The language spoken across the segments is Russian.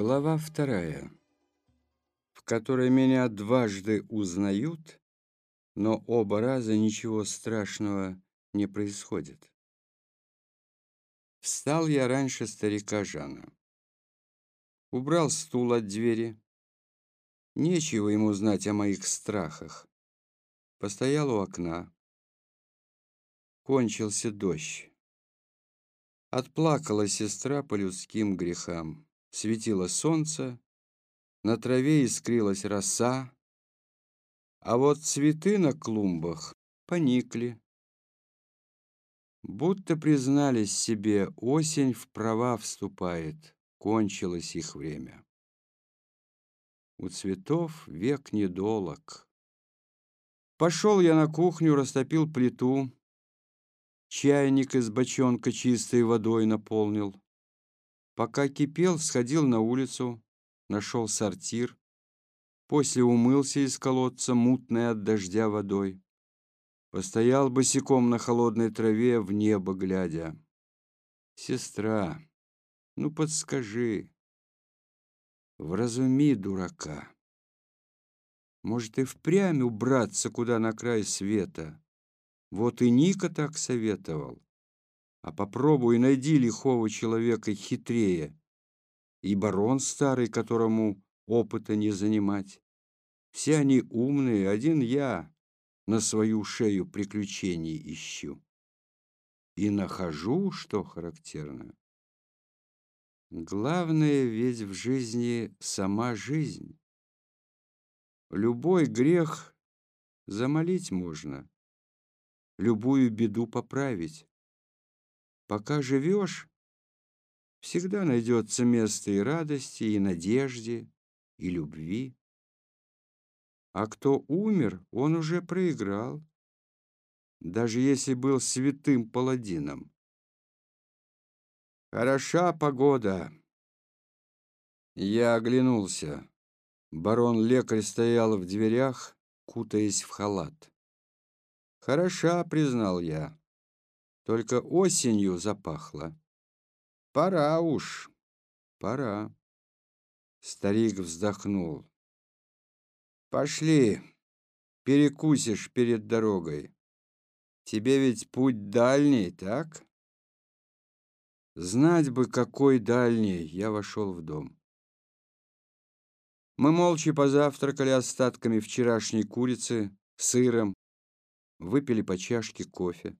Глава вторая, в которой меня дважды узнают, но оба раза ничего страшного не происходит. Встал я раньше старика Жана. Убрал стул от двери. Нечего ему знать о моих страхах. Постоял у окна. Кончился дождь. Отплакала сестра по людским грехам. Светило солнце, на траве искрилась роса, а вот цветы на клумбах поникли. Будто признались себе, осень в права вступает, кончилось их время. У цветов век недолог. Пошел я на кухню, растопил плиту, чайник из бочонка чистой водой наполнил. Пока кипел, сходил на улицу, нашел сортир, после умылся из колодца, мутной от дождя водой. Постоял босиком на холодной траве, в небо глядя. Сестра, ну подскажи, вразуми дурака. Может, и впрямь убраться куда на край света. Вот и Ника так советовал. А попробуй найди лихого человека хитрее. И барон старый, которому опыта не занимать. Все они умные, один я на свою шею приключений ищу. И нахожу, что характерно. Главное ведь в жизни сама жизнь. Любой грех замолить можно, любую беду поправить. Пока живешь, всегда найдется место и радости, и надежде, и любви. А кто умер, он уже проиграл, даже если был святым паладином. Хороша погода. Я оглянулся. Барон-лекарь стоял в дверях, кутаясь в халат. «Хороша», — признал я. Только осенью запахло. Пора уж, пора. Старик вздохнул. Пошли, перекусишь перед дорогой. Тебе ведь путь дальний, так? Знать бы, какой дальний, я вошел в дом. Мы молча позавтракали остатками вчерашней курицы, сыром, выпили по чашке кофе.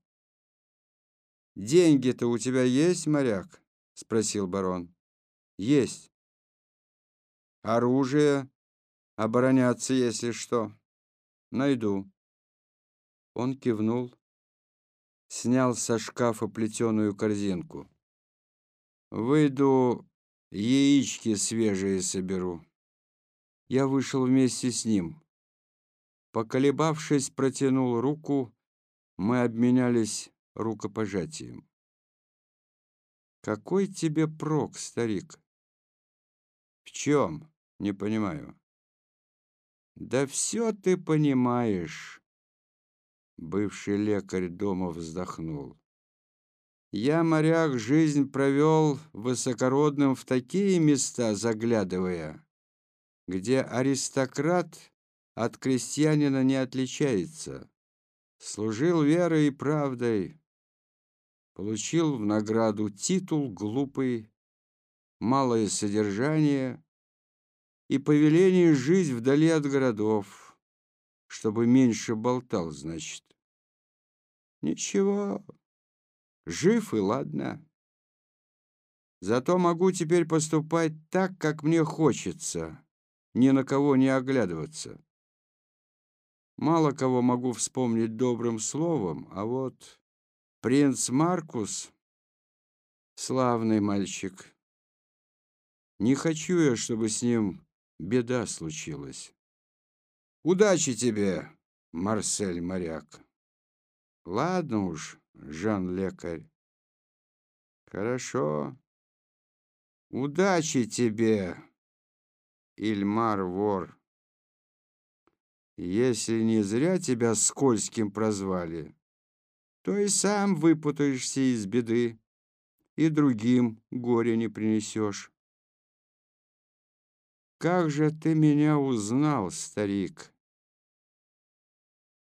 «Деньги-то у тебя есть, моряк?» — спросил барон. «Есть». «Оружие? Обороняться, если что?» «Найду». Он кивнул, снял со шкафа плетеную корзинку. «Выйду, яички свежие соберу». Я вышел вместе с ним. Поколебавшись, протянул руку, мы обменялись рукопожатием. Какой тебе прок, старик? В чем? Не понимаю. Да все ты понимаешь. Бывший лекарь дома вздохнул. Я, моряк, жизнь провел высокородным в такие места заглядывая, где аристократ от крестьянина не отличается. Служил верой и правдой, Получил в награду титул глупый, малое содержание и повеление жить вдали от городов, чтобы меньше болтал, значит. Ничего, жив и ладно. Зато могу теперь поступать так, как мне хочется, ни на кого не оглядываться. Мало кого могу вспомнить добрым словом, а вот Принц Маркус — славный мальчик. Не хочу я, чтобы с ним беда случилась. Удачи тебе, Марсель Моряк. Ладно уж, Жан-лекарь. Хорошо. Удачи тебе, Ильмар Вор. Если не зря тебя скользким прозвали, то и сам выпутаешься из беды, и другим горе не принесешь. как же ты меня узнал, старик?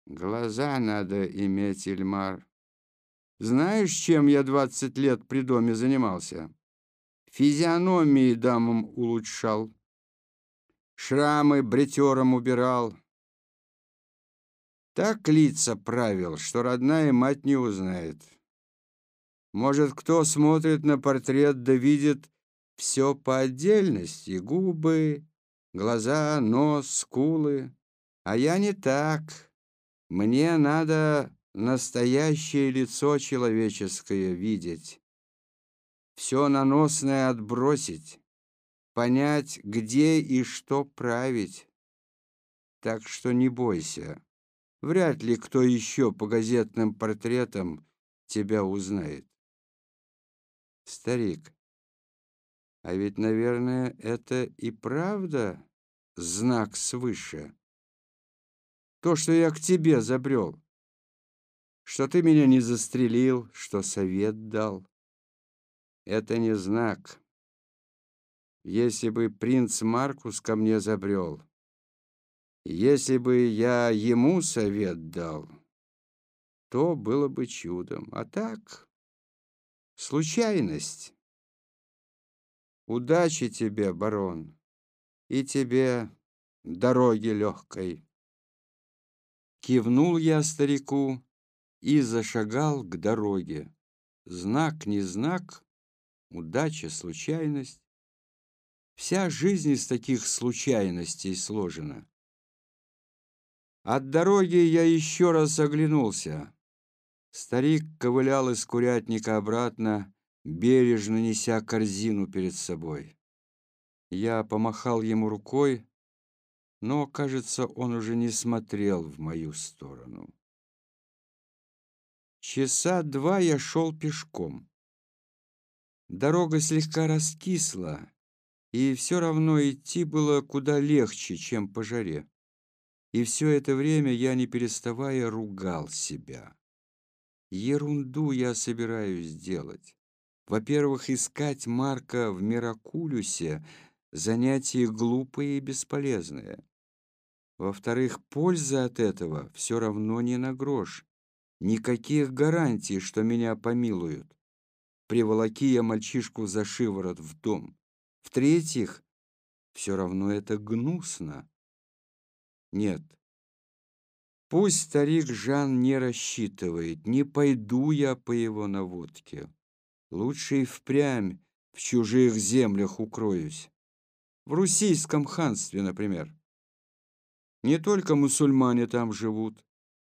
Глаза надо иметь, Ильмар. Знаешь, чем я двадцать лет при доме занимался? Физиономии дамам улучшал, шрамы бритером убирал. Так лица правил, что родная мать не узнает. Может, кто смотрит на портрет да видит все по отдельности, губы, глаза, нос, скулы. А я не так. Мне надо настоящее лицо человеческое видеть все наносное отбросить, понять, где и что править. Так что не бойся. Вряд ли кто еще по газетным портретам тебя узнает. Старик, а ведь, наверное, это и правда знак свыше. То, что я к тебе забрел, что ты меня не застрелил, что совет дал. Это не знак. Если бы принц Маркус ко мне забрел, если бы я ему совет дал, то было бы чудом. А так, случайность. Удачи тебе, барон, и тебе дороги легкой. Кивнул я старику и зашагал к дороге. Знак не знак, удача, случайность. Вся жизнь из таких случайностей сложена. От дороги я еще раз оглянулся. Старик ковылял из курятника обратно, бережно неся корзину перед собой. Я помахал ему рукой, но, кажется, он уже не смотрел в мою сторону. Часа два я шел пешком. Дорога слегка раскисла, и все равно идти было куда легче, чем по жаре. И все это время я, не переставая, ругал себя. Ерунду я собираюсь делать. Во-первых, искать Марка в Миракулюсе — занятие глупое и бесполезное. Во-вторых, польза от этого все равно не на грош. Никаких гарантий, что меня помилуют приволоки я мальчишку за шиворот в дом. В-третьих, все равно это гнусно. Нет, пусть старик Жан не рассчитывает, не пойду я по его наводке. Лучше и впрямь в чужих землях укроюсь. В Русийском ханстве, например. Не только мусульмане там живут.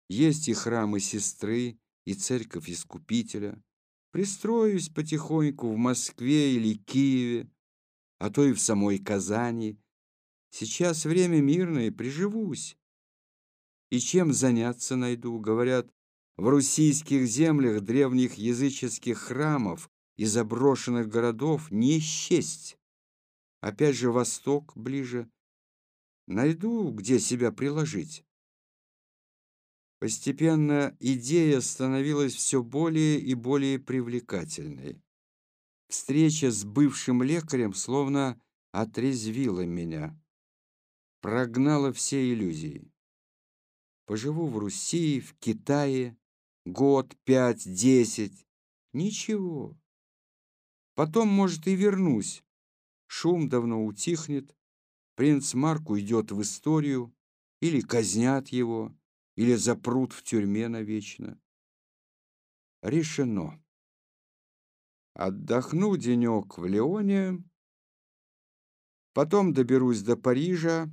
Есть и храмы сестры, и церковь Искупителя. Пристроюсь потихоньку в Москве или Киеве, а то и в самой Казани. Сейчас время мирное, приживусь. И чем заняться найду? Говорят, в русийских землях древних языческих храмов и заброшенных городов не счесть. Опять же, восток ближе. Найду, где себя приложить. Постепенно идея становилась все более и более привлекательной. Встреча с бывшим лекарем словно отрезвила меня, прогнала все иллюзии. Поживу в Руси, в Китае, год, пять, десять. Ничего. Потом, может, и вернусь. Шум давно утихнет, принц Марк уйдет в историю или казнят его или запрут в тюрьме навечно. Решено. Отдохну денек в Леоне, потом доберусь до Парижа,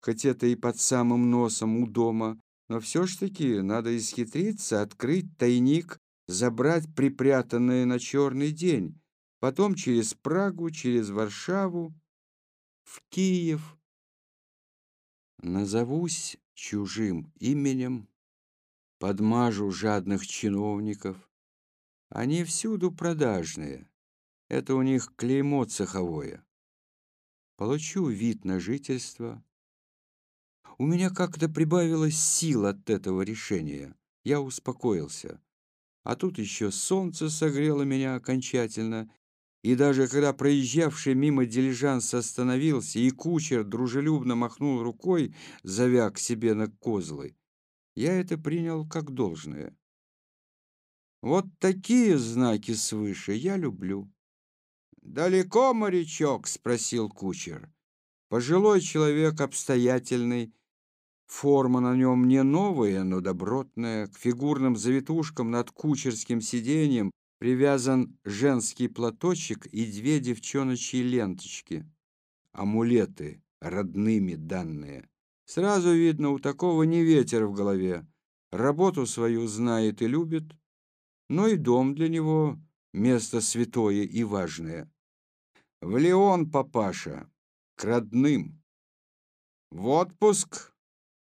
хоть это и под самым носом у дома, но все ж таки надо исхитриться, открыть тайник, забрать припрятанное на черный день, потом через Прагу, через Варшаву, в Киев. Назовусь чужим именем, подмажу жадных чиновников. Они всюду продажные. Это у них клеймо цеховое. Получу вид на жительство. У меня как-то прибавилось сил от этого решения. Я успокоился. А тут еще солнце согрело меня окончательно, И даже когда проезжавший мимо дилижанс остановился, и кучер дружелюбно махнул рукой, зовя к себе на козлы, я это принял как должное. Вот такие знаки свыше я люблю. «Далеко, морячок?» — спросил кучер. Пожилой человек, обстоятельный, форма на нем не новая, но добротная, к фигурным завитушкам над кучерским сиденьем привязан женский платочек и две девчоночьи ленточки. Амулеты, родными данные. Сразу видно, у такого не ветер в голове. Работу свою знает и любит, но и дом для него место святое и важное. В Леон, папаша, к родным. В отпуск?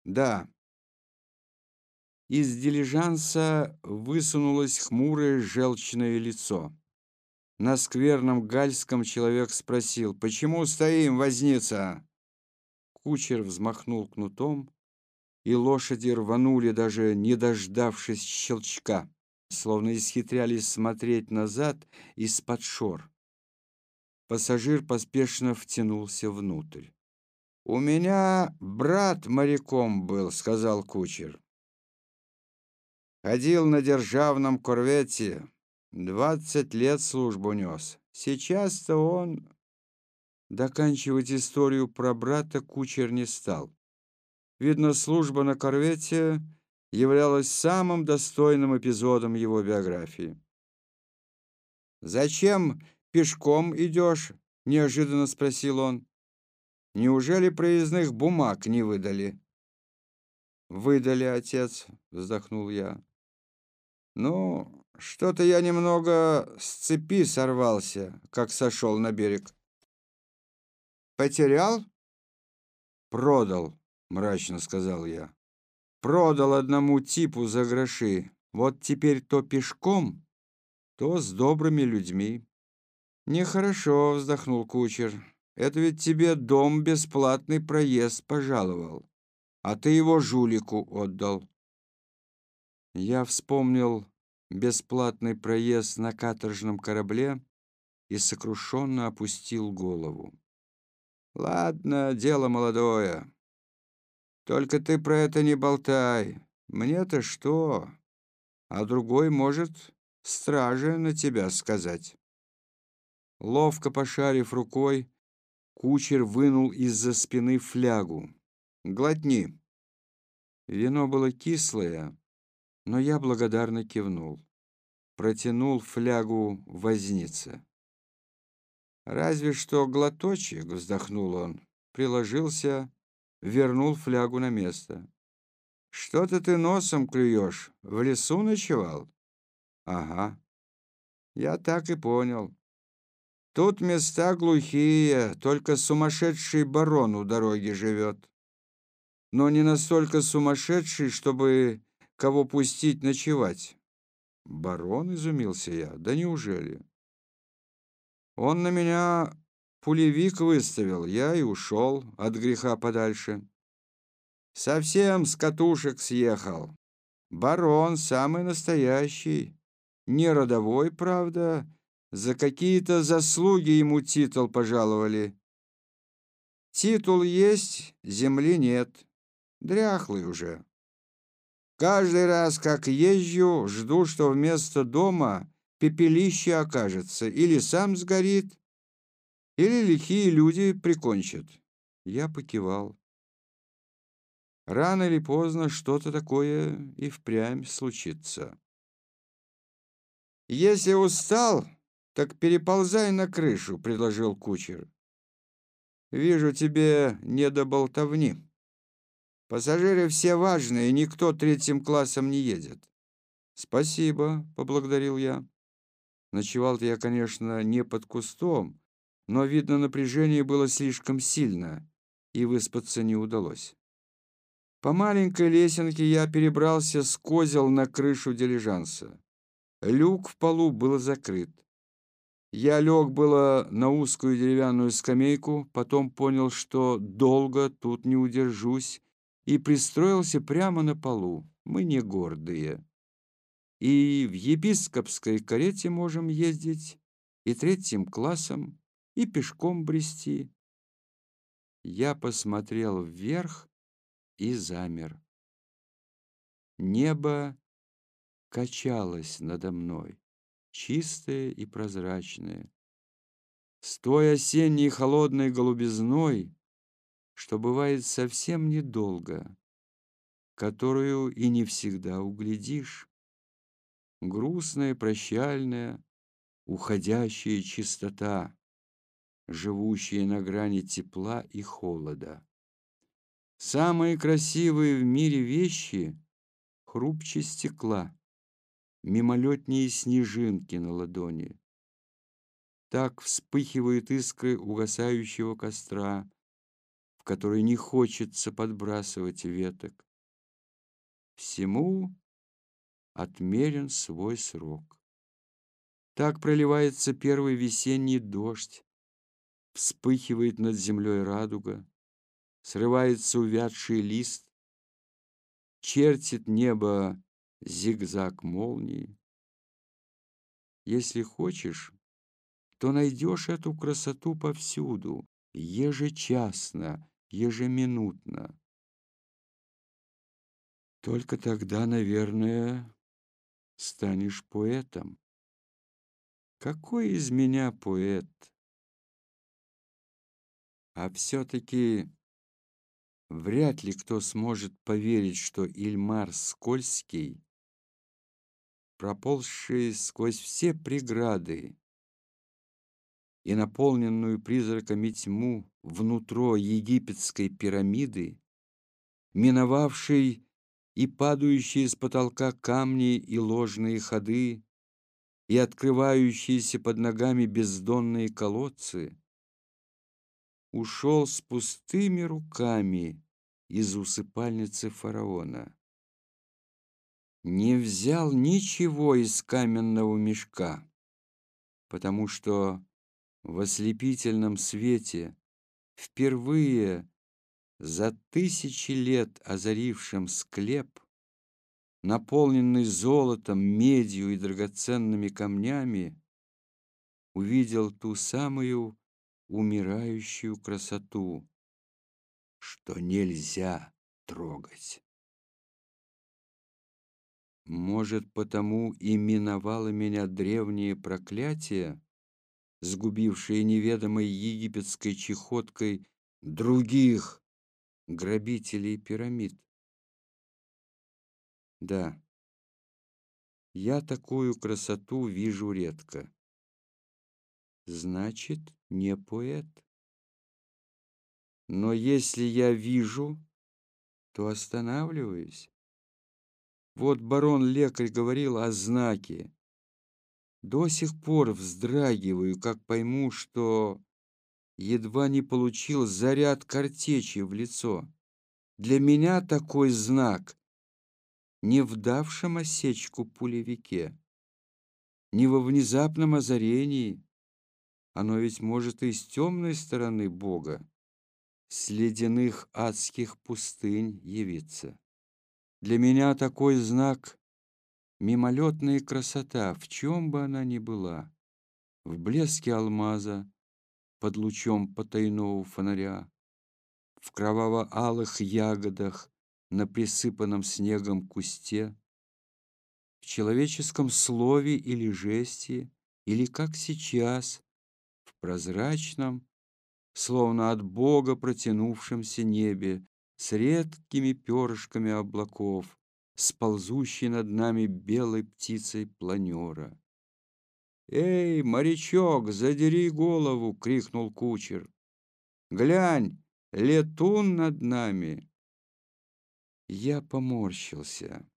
Да. Из дилижанса высунулось хмурое желчное лицо. На скверном гальском человек спросил, «Почему стоим, возница?» Кучер взмахнул кнутом, и лошади рванули, даже не дождавшись щелчка, словно исхитрялись смотреть назад из-под шор. Пассажир поспешно втянулся внутрь. «У меня брат моряком был», — сказал кучер. Ходил на державном корвете, двадцать лет службу нес. Сейчас-то он... Доканчивать историю про брата кучер не стал. Видно, служба на корвете являлась самым достойным эпизодом его биографии. «Зачем пешком идешь?» — неожиданно спросил он. «Неужели проездных бумаг не выдали?» «Выдали, отец», — вздохнул я. Ну, что-то я немного с цепи сорвался, как сошел на берег. Потерял? Продал, мрачно сказал я. Продал одному типу за гроши. Вот теперь то пешком, то с добрыми людьми. Нехорошо, вздохнул кучер. Это ведь тебе дом бесплатный проезд пожаловал, а ты его жулику отдал. Я вспомнил бесплатный проезд на каторжном корабле и сокрушенно опустил голову. «Ладно, дело молодое. Только ты про это не болтай. Мне-то что? А другой может страже на тебя сказать». Ловко пошарив рукой, кучер вынул из-за спины флягу. «Глотни». Вино было кислое, но я благодарно кивнул. Протянул флягу вознице. «Разве что глоточек», — вздохнул он, приложился, вернул флягу на место. «Что-то ты носом клюешь, в лесу ночевал?» «Ага». «Я так и понял. Тут места глухие, только сумасшедший барон у дороги живет. Но не настолько сумасшедший, чтобы кого пустить ночевать. Барон, изумился я, да неужели? Он на меня пулевик выставил, я и ушел от греха подальше. Совсем с катушек съехал. Барон самый настоящий, не родовой, правда, за какие-то заслуги ему титул пожаловали. Титул есть, земли нет, дряхлый уже. Каждый раз, как езжу, жду, что вместо дома пепелище окажется, или сам сгорит, или лихие люди прикончат. Я покивал. Рано или поздно что-то такое и впрямь случится. «Если устал, так переползай на крышу», — предложил кучер. «Вижу, тебе не до болтовни». Пассажиры все важные, никто третьим классом не едет. Спасибо, поблагодарил я. Ночевал-то я, конечно, не под кустом, но, видно, напряжение было слишком сильно, и выспаться не удалось. По маленькой лесенке я перебрался с козел на крышу дилижанса. Люк в полу был закрыт. Я лег было на узкую деревянную скамейку, потом понял, что долго тут не удержусь, и пристроился прямо на полу. Мы не гордые. И в епископской карете можем ездить, и третьим классом, и пешком брести. Я посмотрел вверх и замер. Небо качалось надо мной, чистое и прозрачное, с той осенней холодной голубизной, что бывает совсем недолго, которую и не всегда углядишь. Грустная, прощальная, уходящая чистота, живущая на грани тепла и холода. Самые красивые в мире вещи хрупче стекла, мимолетние снежинки на ладони. Так вспыхивают искры угасающего костра, в который не хочется подбрасывать веток. Всему отмерен свой срок. Так проливается первый весенний дождь, вспыхивает над землей радуга, срывается увядший лист, чертит небо зигзаг молнии. Если хочешь, то найдешь эту красоту повсюду, ежечасно, ежеминутно. Только тогда, наверное, станешь поэтом. Какой из меня поэт? А все-таки Вряд ли кто сможет поверить, что Ильмар Скользкий, проползший сквозь все преграды и наполненную призраками тьму внутро египетской пирамиды, миновавший и падающие с потолка камни и ложные ходы, и открывающиеся под ногами бездонные колодцы, ушел с пустыми руками из усыпальницы фараона. Не взял ничего из каменного мешка, потому что в ослепительном свете впервые за тысячи лет озарившим склеп, наполненный золотом, медью и драгоценными камнями, увидел ту самую умирающую красоту, что нельзя трогать. Может, потому и миновало меня древнее проклятие, сгубившее неведомой египетской чехоткой других грабителей пирамид. Да, я такую красоту вижу редко значит, не поэт. Но если я вижу, то останавливаюсь. Вот барон-лекарь говорил о знаке. До сих пор вздрагиваю, как пойму, что едва не получил заряд картечи в лицо. Для меня такой знак не в давшем осечку пулевике, не во внезапном озарении, оно ведь может и с темной стороны Бога, с ледяных адских пустынь явиться. Для меня такой знак — мимолетная красота, в чем бы она ни была, в блеске алмаза, под лучом потайного фонаря, в кроваво-алых ягодах на присыпанном снегом кусте, в человеческом слове или жесте, или как сейчас, прозрачном, словно от Бога протянувшемся небе, с редкими перышками облаков, с ползущей над нами белой птицей планера. «Эй, морячок, задери голову!» — крикнул кучер. «Глянь, летун над нами!» Я поморщился.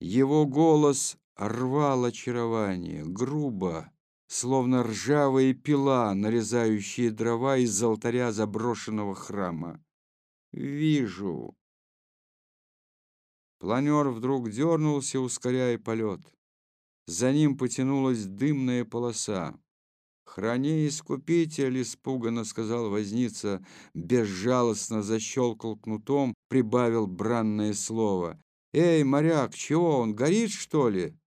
Его голос рвал очарование, грубо, словно ржавая пила, нарезающая дрова из алтаря заброшенного храма. «Вижу». Планер вдруг дернулся, ускоряя полет. За ним потянулась дымная полоса. «Храни, искупитель!» — испуганно сказал возница, безжалостно защелкал кнутом, прибавил бранное слово. «Эй, моряк, чего он, горит, что ли?»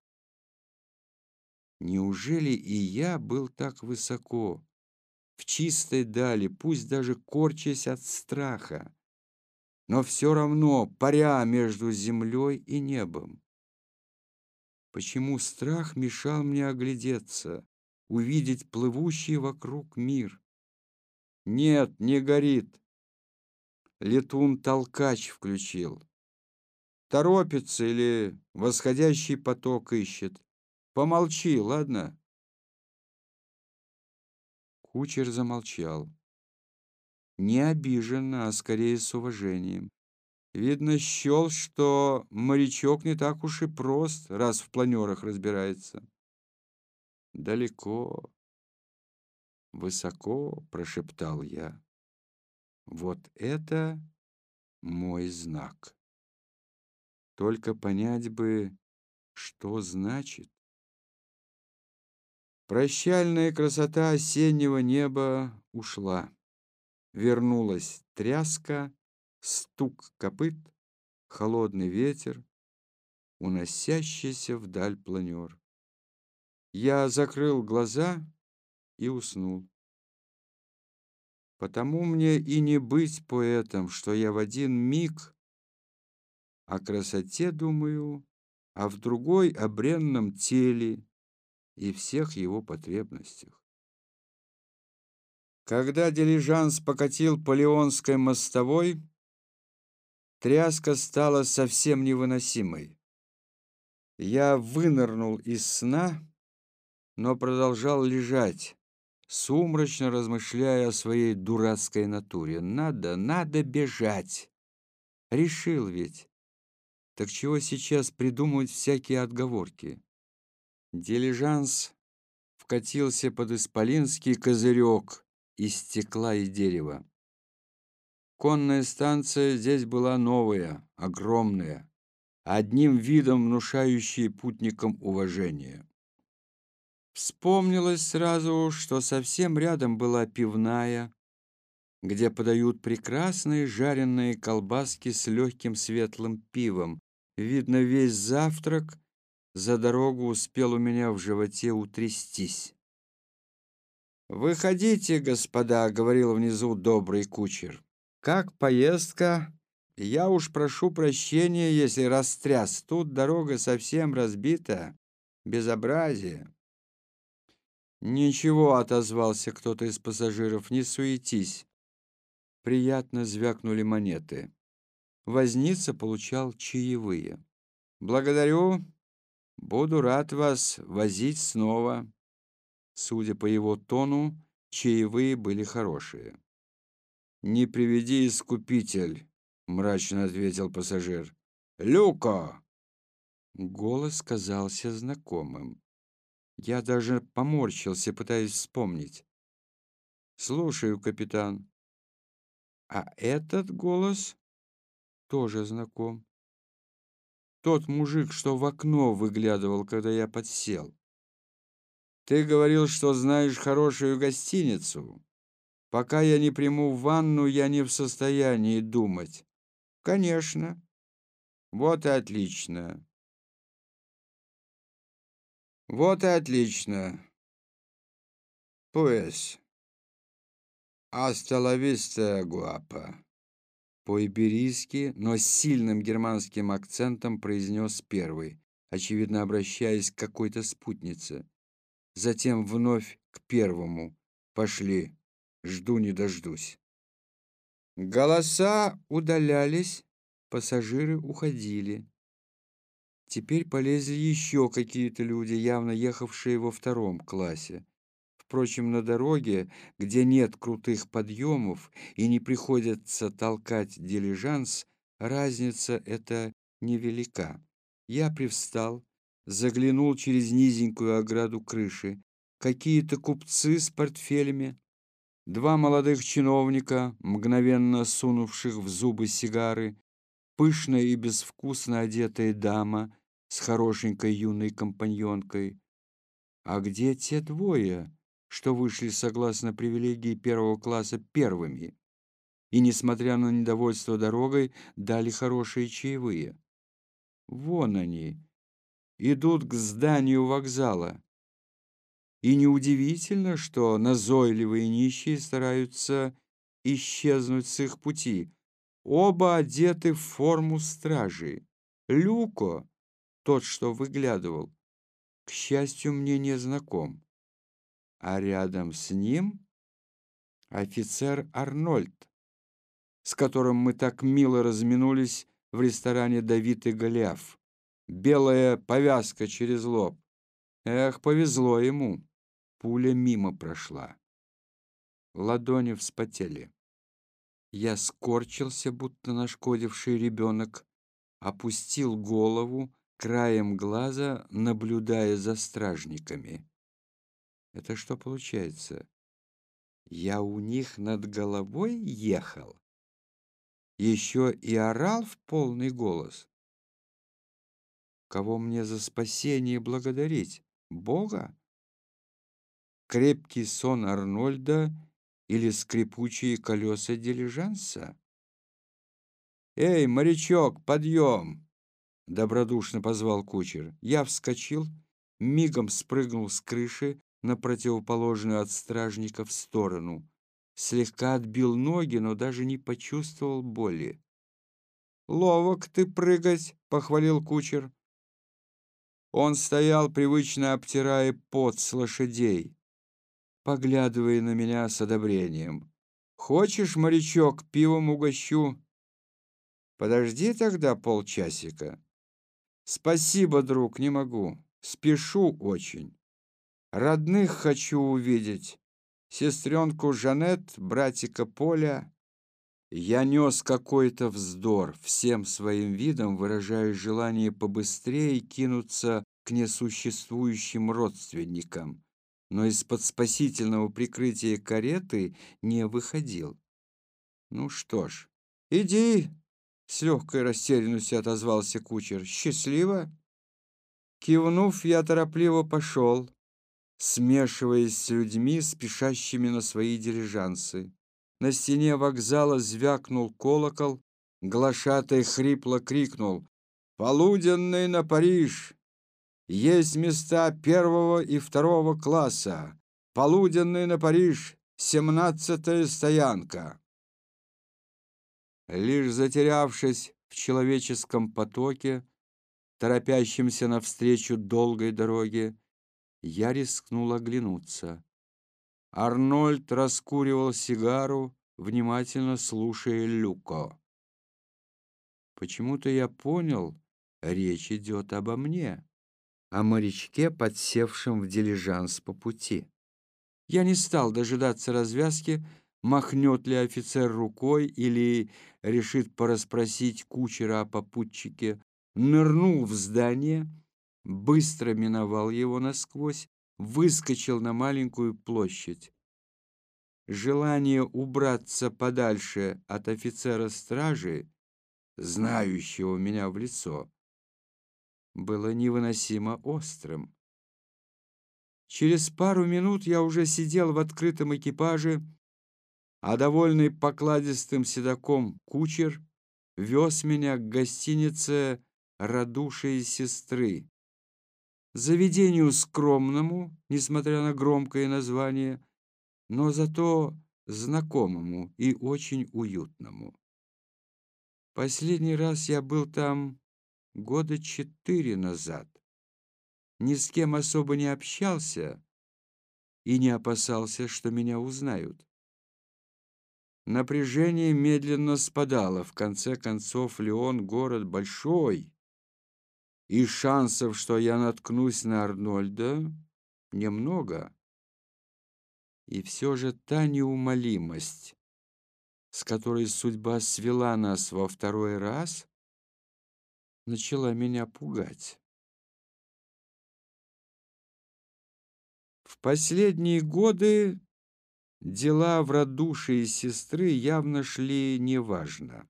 Неужели и я был так высоко, в чистой дали, пусть даже корчась от страха, но все равно паря между землей и небом? Почему страх мешал мне оглядеться, увидеть плывущий вокруг мир? Нет, не горит. Летун-толкач включил. Торопится или восходящий поток ищет. Помолчи, ладно? Кучер замолчал. Не обиженно, а скорее с уважением. Видно, счел, что морячок не так уж и прост, раз в планерах разбирается. Далеко, высоко, прошептал я. Вот это мой знак. Только понять бы, что значит. Прощальная красота осеннего неба ушла. Вернулась тряска, стук копыт, холодный ветер, уносящийся вдаль планер. Я закрыл глаза и уснул. Потому мне и не быть поэтом, что я в один миг о красоте думаю, а в другой о бренном теле и всех его потребностях. Когда дилижанс покатил по Леонской мостовой, тряска стала совсем невыносимой. Я вынырнул из сна, но продолжал лежать, сумрачно размышляя о своей дурацкой натуре. Надо, надо бежать. Решил ведь. Так чего сейчас придумывать всякие отговорки? Дилижанс вкатился под исполинский козырек из стекла и дерева. Конная станция здесь была новая, огромная, одним видом внушающая путникам уважение. Вспомнилось сразу, что совсем рядом была пивная, где подают прекрасные жареные колбаски с легким светлым пивом. Видно, весь завтрак за дорогу успел у меня в животе утрястись. «Выходите, господа», — говорил внизу добрый кучер. «Как поездка? Я уж прошу прощения, если растряс. Тут дорога совсем разбита. Безобразие». «Ничего», — отозвался кто-то из пассажиров, — «не суетись». Приятно звякнули монеты. Возница получал чаевые. «Благодарю, Буду рад вас возить снова. Судя по его тону, чаевые были хорошие. Не приведи искупитель, мрачно ответил пассажир. Люко! Голос казался знакомым. Я даже поморщился, пытаясь вспомнить. Слушаю, капитан. А этот голос тоже знаком. Тот мужик, что в окно выглядывал, когда я подсел. Ты говорил, что знаешь хорошую гостиницу. Пока я не приму ванну, я не в состоянии думать. Конечно. Вот и отлично. Вот и отлично. Pues, hasta la. По-иберийски, но с сильным германским акцентом произнес первый, очевидно обращаясь к какой-то спутнице. Затем вновь к первому. «Пошли, жду не дождусь». Голоса удалялись, пассажиры уходили. Теперь полезли еще какие-то люди, явно ехавшие во втором классе. Впрочем, на дороге, где нет крутых подъемов и не приходится толкать дилижанс, разница эта невелика. Я привстал, заглянул через низенькую ограду крыши. Какие-то купцы с портфелями, два молодых чиновника, мгновенно сунувших в зубы сигары, пышная и безвкусно одетая дама с хорошенькой юной компаньонкой. А где те двое? что вышли согласно привилегии первого класса первыми и, несмотря на недовольство дорогой, дали хорошие чаевые. Вон они, идут к зданию вокзала. И неудивительно, что назойливые нищие стараются исчезнуть с их пути. Оба одеты в форму стражи. Люко, тот, что выглядывал, к счастью, мне не знаком. А рядом с ним офицер Арнольд, с которым мы так мило разминулись в ресторане «Давид и Голиаф». Белая повязка через лоб. Эх, повезло ему. Пуля мимо прошла. Ладони вспотели. Я скорчился, будто нашкодивший ребенок, опустил голову, краем глаза наблюдая за стражниками. Это что получается? Я у них над головой ехал? Еще и орал в полный голос? Кого мне за спасение благодарить? Бога? Крепкий сон Арнольда или скрипучие колеса дилижанса? «Эй, морячок, подъем!» — добродушно позвал кучер. Я вскочил, мигом спрыгнул с крыши на противоположную от стражников сторону. Слегка отбил ноги, но даже не почувствовал боли. «Ловок ты прыгать!» — похвалил кучер. Он стоял, привычно обтирая пот с лошадей, поглядывая на меня с одобрением. «Хочешь, морячок, пивом угощу?» «Подожди тогда полчасика». «Спасибо, друг, не могу. Спешу очень. Родных хочу увидеть. Сестренку Жанет, братика Поля». Я нес какой-то вздор, всем своим видом выражая желание побыстрее кинуться к несуществующим родственникам, но из-под спасительного прикрытия кареты не выходил. «Ну что ж, иди!» — с легкой растерянностью отозвался кучер. «Счастливо!» Кивнув, я торопливо пошел, смешиваясь с людьми, спешащими на свои дилижансы. На стене вокзала звякнул колокол, глашатай хрипло крикнул «Полуденный на Париж! Есть места первого и второго класса! Полуденный на Париж! Семнадцатая стоянка!» Лишь затерявшись в человеческом потоке, торопящемся навстречу долгой дороге, я рискнул оглянуться. Арнольд раскуривал сигару, внимательно слушая Люко. Почему-то я понял, речь идет обо мне, о морячке, подсевшем в дилижанс по пути. Я не стал дожидаться развязки, махнет ли офицер рукой или решит порасспросить кучера о попутчике, нырнул в здание, быстро миновал его насквозь выскочил на маленькую площадь. Желание убраться подальше от офицера стражи, знающего меня в лицо, было невыносимо острым. Через пару минут я уже сидел в открытом экипаже, а довольный покладистым седаком кучер вез меня к гостинице «Радушие сестры», заведению скромному, несмотря на громкое название, но зато знакомому и очень уютному. Последний раз я был там года четыре назад. Ни с кем особо не общался и не опасался, что меня узнают. Напряжение медленно спадало. В конце концов, Леон — город большой, и шансов, что я наткнусь на Арнольда, немного. И все же та неумолимость, с которой судьба свела нас во второй раз, начала меня пугать. В последние годы дела в радушии сестры явно шли неважно.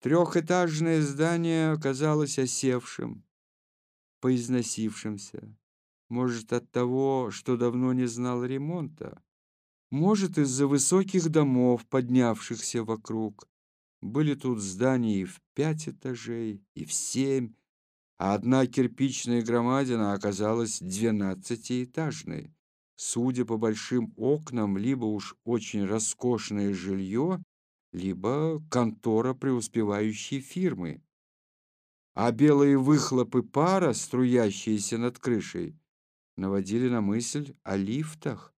Трехэтажное здание оказалось осевшим, поизносившимся. Может, от того, что давно не знал ремонта. Может, из-за высоких домов, поднявшихся вокруг. Были тут здания и в пять этажей, и в семь, а одна кирпичная громадина оказалась двенадцатиэтажной. Судя по большим окнам, либо уж очень роскошное жилье, либо контора преуспевающей фирмы. А белые выхлопы пара, струящиеся над крышей, наводили на мысль о лифтах.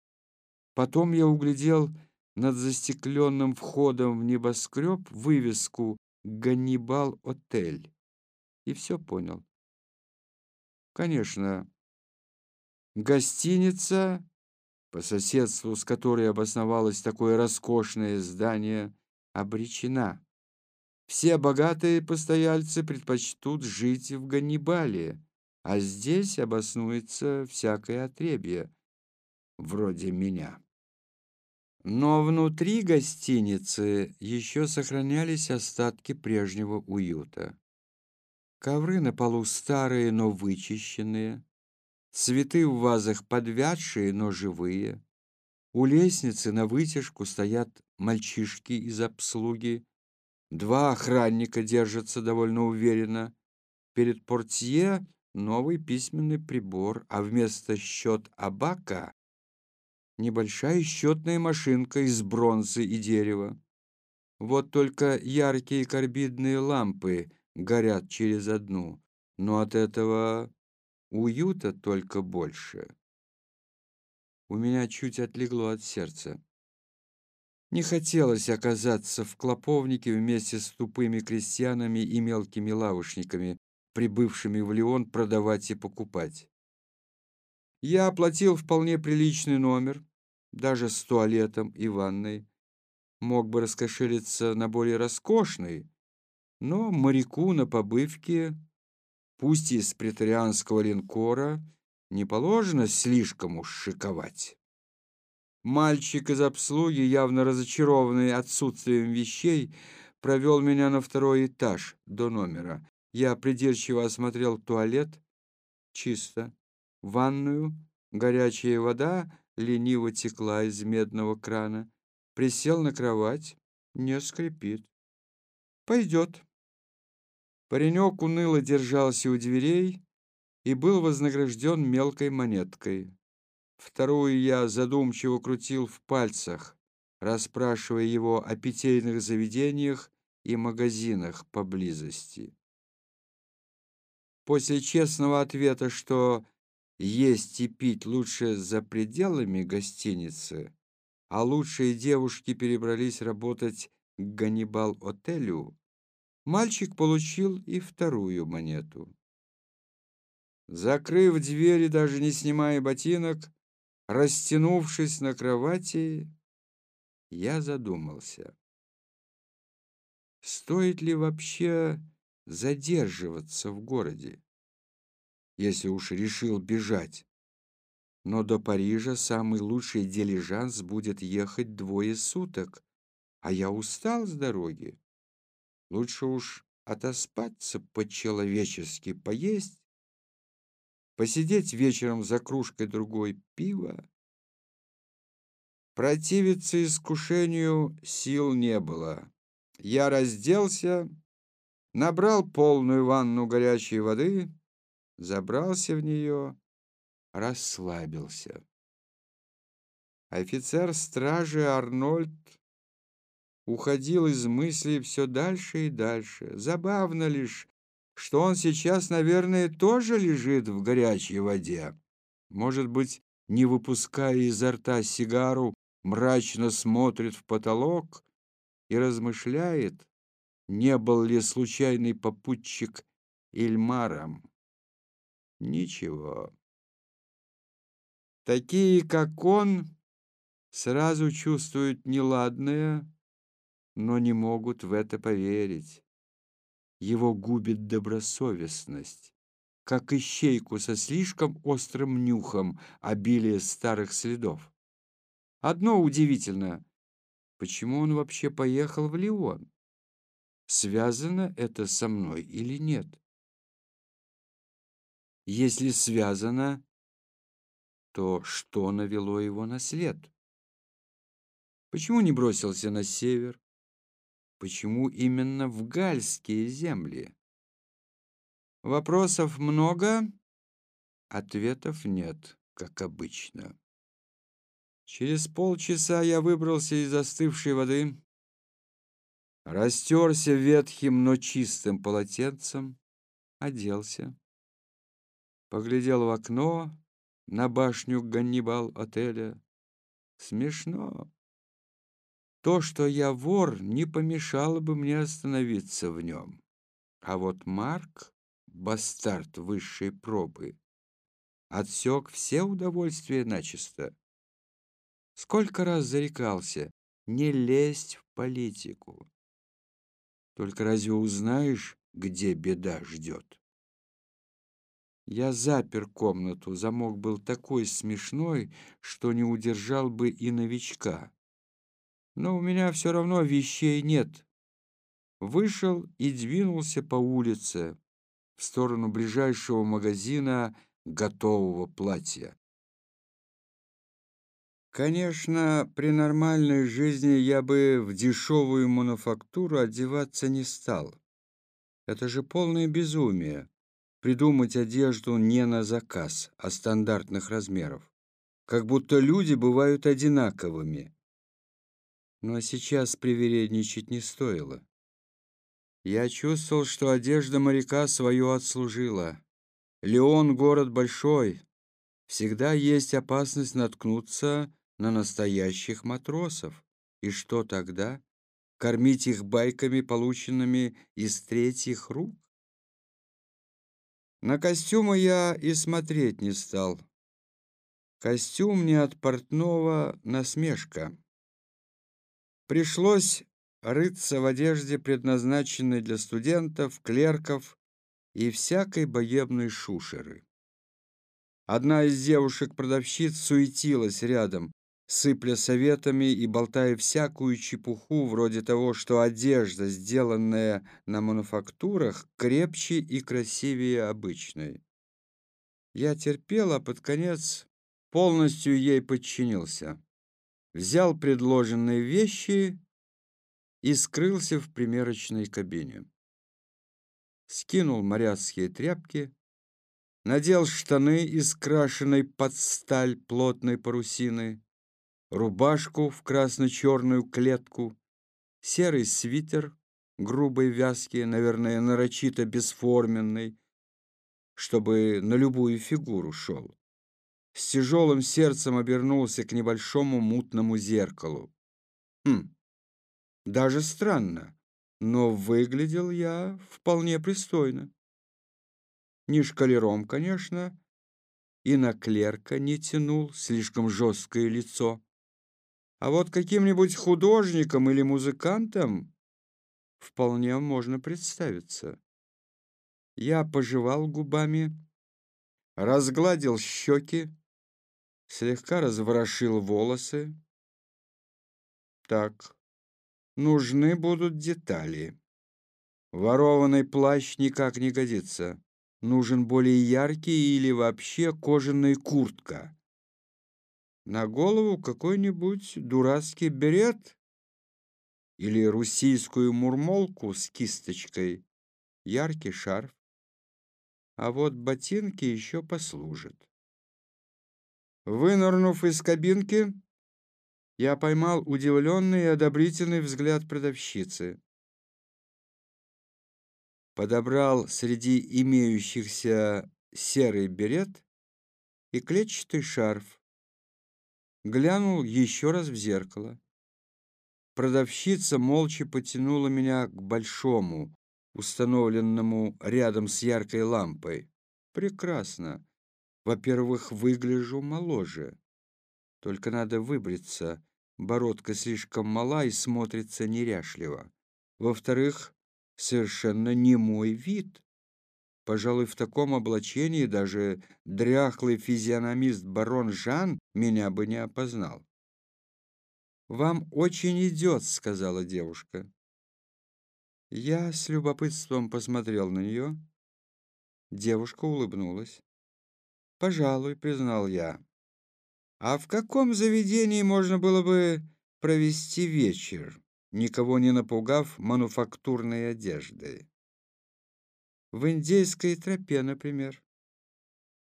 Потом я углядел над застекленным входом в небоскреб вывеску «Ганнибал-отель» и все понял. Конечно, гостиница, по соседству с которой обосновалось такое роскошное здание, обречена. Все богатые постояльцы предпочтут жить в Ганнибале, а здесь обоснуется всякое отребье, вроде меня. Но внутри гостиницы еще сохранялись остатки прежнего уюта. Ковры на полу старые, но вычищенные. Цветы в вазах подвядшие, но живые. У лестницы на вытяжку стоят мальчишки из обслуги. Два охранника держатся довольно уверенно. Перед портье новый письменный прибор, а вместо счет абака небольшая счетная машинка из бронзы и дерева. Вот только яркие карбидные лампы — горят через одну, но от этого уюта только больше. У меня чуть отлегло от сердца. Не хотелось оказаться в клоповнике вместе с тупыми крестьянами и мелкими лавочниками, прибывшими в Лион продавать и покупать. Я оплатил вполне приличный номер, даже с туалетом и ванной. Мог бы раскошелиться на более роскошный, но моряку на побывке, пусть из претарианского линкора, не положено слишком уж шиковать. Мальчик из обслуги, явно разочарованный отсутствием вещей, провел меня на второй этаж до номера. Я придирчиво осмотрел туалет. Чисто. Ванную. Горячая вода лениво текла из медного крана. Присел на кровать. Не скрипит. Пойдет. Паренек уныло держался у дверей и был вознагражден мелкой монеткой. Вторую я задумчиво крутил в пальцах, расспрашивая его о питейных заведениях и магазинах поблизости. После честного ответа, что есть и пить лучше за пределами гостиницы, а лучшие девушки перебрались работать к Ганнибал-отелю, Мальчик получил и вторую монету. Закрыв дверь и даже не снимая ботинок, растянувшись на кровати, я задумался. Стоит ли вообще задерживаться в городе, если уж решил бежать? Но до Парижа самый лучший дилижанс будет ехать двое суток, а я устал с дороги. Лучше уж отоспаться по-человечески, поесть, посидеть вечером за кружкой другой пива. Противиться искушению сил не было. Я разделся, набрал полную ванну горячей воды, забрался в нее, расслабился. Офицер стражи Арнольд уходил из мыслей все дальше и дальше. Забавно лишь, что он сейчас, наверное, тоже лежит в горячей воде. Может быть, не выпуская изо рта сигару, мрачно смотрит в потолок и размышляет, не был ли случайный попутчик Ильмаром. Ничего. Такие, как он, сразу чувствуют неладное, но не могут в это поверить. Его губит добросовестность, как ищейку со слишком острым нюхом обилие старых следов. Одно удивительно, почему он вообще поехал в Лион? Связано это со мной или нет? Если связано, то что навело его на след? Почему не бросился на север? Почему именно в гальские земли? Вопросов много, ответов нет, как обычно. Через полчаса я выбрался из застывшей воды, растерся ветхим, но чистым полотенцем, оделся, поглядел в окно на башню Ганнибал-отеля. Смешно. То, что я вор, не помешало бы мне остановиться в нем. А вот Марк, бастард высшей пробы, отсек все удовольствия начисто. Сколько раз зарекался не лезть в политику. Только разве узнаешь, где беда ждет? Я запер комнату, замок был такой смешной, что не удержал бы и новичка. Но у меня все равно вещей нет. Вышел и двинулся по улице в сторону ближайшего магазина готового платья. Конечно, при нормальной жизни я бы в дешевую мануфактуру одеваться не стал. Это же полное безумие придумать одежду не на заказ, а стандартных размеров. Как будто люди бывают одинаковыми. Но сейчас привередничать не стоило. Я чувствовал, что одежда моряка свое отслужила. Леон — город большой. Всегда есть опасность наткнуться на настоящих матросов. И что тогда? Кормить их байками, полученными из третьих рук? На костюмы я и смотреть не стал. Костюм не от портного насмешка. Пришлось рыться в одежде, предназначенной для студентов, клерков и всякой боебной шушеры. Одна из девушек-продавщиц суетилась рядом, сыпля советами и болтая всякую чепуху, вроде того, что одежда, сделанная на мануфактурах, крепче и красивее обычной. Я терпел, а под конец полностью ей подчинился. Взял предложенные вещи и скрылся в примерочной кабине. Скинул моряцкие тряпки, надел штаны из крашеной под сталь плотной парусины, рубашку в красно-черную клетку, серый свитер грубой вязки, наверное, нарочито бесформенный, чтобы на любую фигуру шел. С тяжелым сердцем обернулся к небольшому мутному зеркалу. Хм, даже странно, но выглядел я вполне пристойно. Не шкалером, конечно, и на клерка не тянул слишком жесткое лицо. А вот каким-нибудь художником или музыкантом вполне можно представиться. Я пожевал губами, разгладил щеки, слегка разворошил волосы. Так, нужны будут детали. Ворованный плащ никак не годится. Нужен более яркий или вообще кожаная куртка. На голову какой-нибудь дурацкий берет или русийскую мурмолку с кисточкой, яркий шарф. А вот ботинки еще послужат. Вынырнув из кабинки, я поймал удивленный и одобрительный взгляд продавщицы. Подобрал среди имеющихся серый берет и клетчатый шарф, глянул еще раз в зеркало. Продавщица молча потянула меня к большому, установленному рядом с яркой лампой. Прекрасно. Во-первых, выгляжу моложе. Только надо выбриться. Бородка слишком мала и смотрится неряшливо. Во-вторых, совершенно не мой вид. Пожалуй, в таком облачении даже дряхлый физиономист барон Жан меня бы не опознал. «Вам очень идет», — сказала девушка. Я с любопытством посмотрел на нее. Девушка улыбнулась. «Пожалуй», — признал я. «А в каком заведении можно было бы провести вечер, никого не напугав мануфактурной одеждой?» В индейской тропе, например.